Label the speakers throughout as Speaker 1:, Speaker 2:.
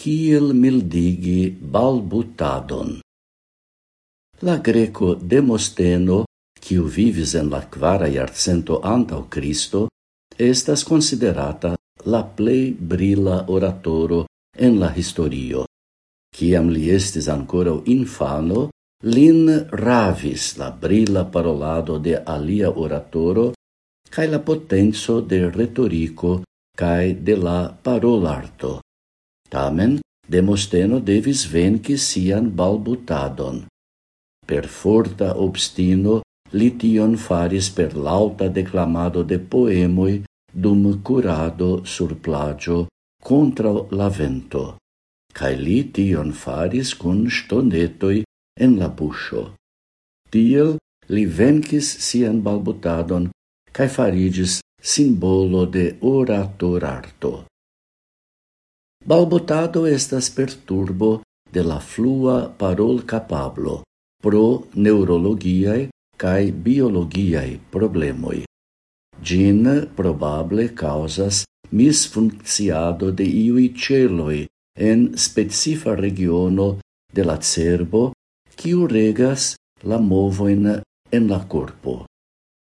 Speaker 1: kiel mildigi balbutadon. La greco Demosteno, kiu vivis en la quara iarcento antau Cristo, estas considerata la plei brila oratoro en la historio. Ciam li estis ancora infano, lin ravis la brila parolado de alia oratoro cae la potenzo de retorico cae de la parolarto. Tamen, Demosteno devis venci sian balbutadon. Per forta obstino li tion faris per lauta declamado de poemoi dum curado sur plagio contra la vento, cae li tion faris cun stonetoi en la buscio. Tiel li vencis sian balbutadon cae farigis simbolo de oratorarto. Balbutado estas perturbo de la flua parolkapablo pro neurologiae cae biologiae problemoi. Gin probable causas misfunkciado de iui celoi en specifa regiono de la cerbo quiu regas la movoin en la corpo.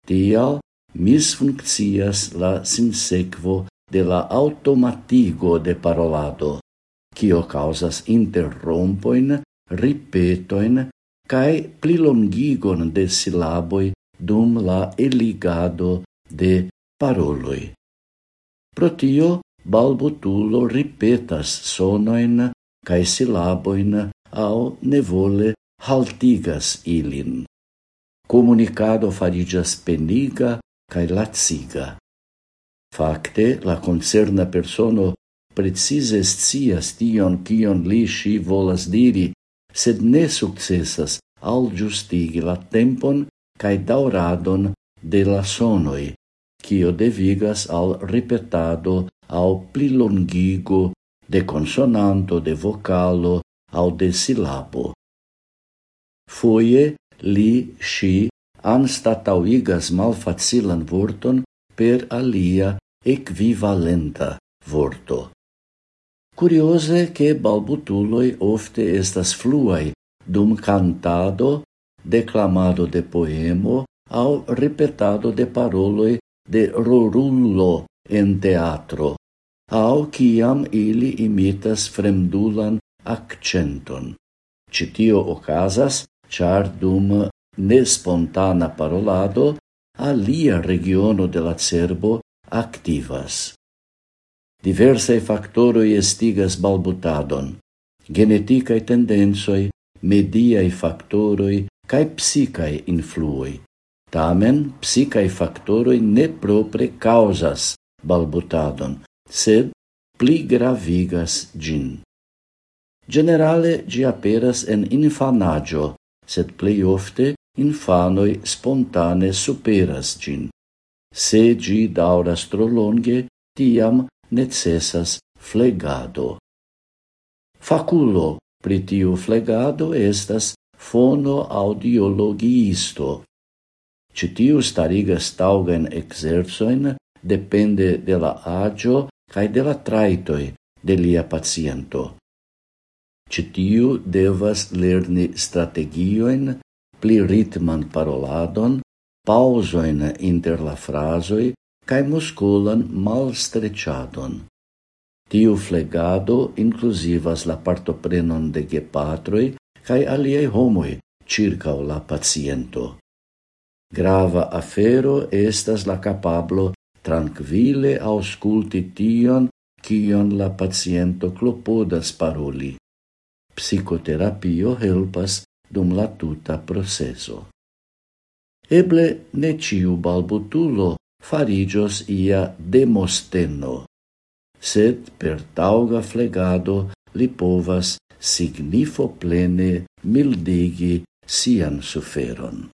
Speaker 1: Tial misfunccias la sinsekvo de la automatigo de parolado, kio causas interrompoin, ripetoin, cae plilongigon de silaboi dum la eligado de paroloi. Protio, balbutulo ripetas sonoin cae silaboin au nevole haltigas ilin. Comunicado farigas peniga cae latsiga. Fakte, la concerna persono precise scias tion kion li si volas diri, sed ne successas al giustigi la tempon cae dauradon de la sonoi, cio devigas al ripetado au plilongigo de consonanto, de vocalo au de silabo. Foie li si anstatauigas malfacilan vorton per alia equivalenta vorto. Curiose che balbutuloi ofte estas fluai dum cantado, declamado de poemo au repetado de paroloi de rorullo en teatro, au ciam ili imitas fremdulan accenton. Citio ocasas, char dum nespontana parolado, alia regiono de la cerbo activas. Diversae factoroi estigas balbutadon, geneticae tendensoi, mediae factoroi, cae psicae influoi. Tamen, psicae factoroi ne propre causas balbutadon, sed pli gravigas gin. Generale, gi aperas en infanaggio, sed plei ofte infanoi spontane superas gin. Se gi dauras tro longe, tiam necessas flegado. Faculo pritiu flegado estas fono audiologiisto. Citiu starigas taugen exerzoin depende de la agio cae de la traitoi de lia paciento. Citiu devas lerni strategioin, pli ritman paroladon, pausoin inter la frasoi cae musculan malstrecciadon. Tiu flegado inclusivas la partoprenon de gepatroi cae aliei homoi circa la paciento. Grava afero estas la capablo tranquille ausculti tion cion la paciento clopodas paroli. Psicoterapio helpas dum la tuta proceso. Eble ne ciu balbutulo farigios ia demosteno, sed per tauga flegado li povas signifo plene mildigi sian suferon.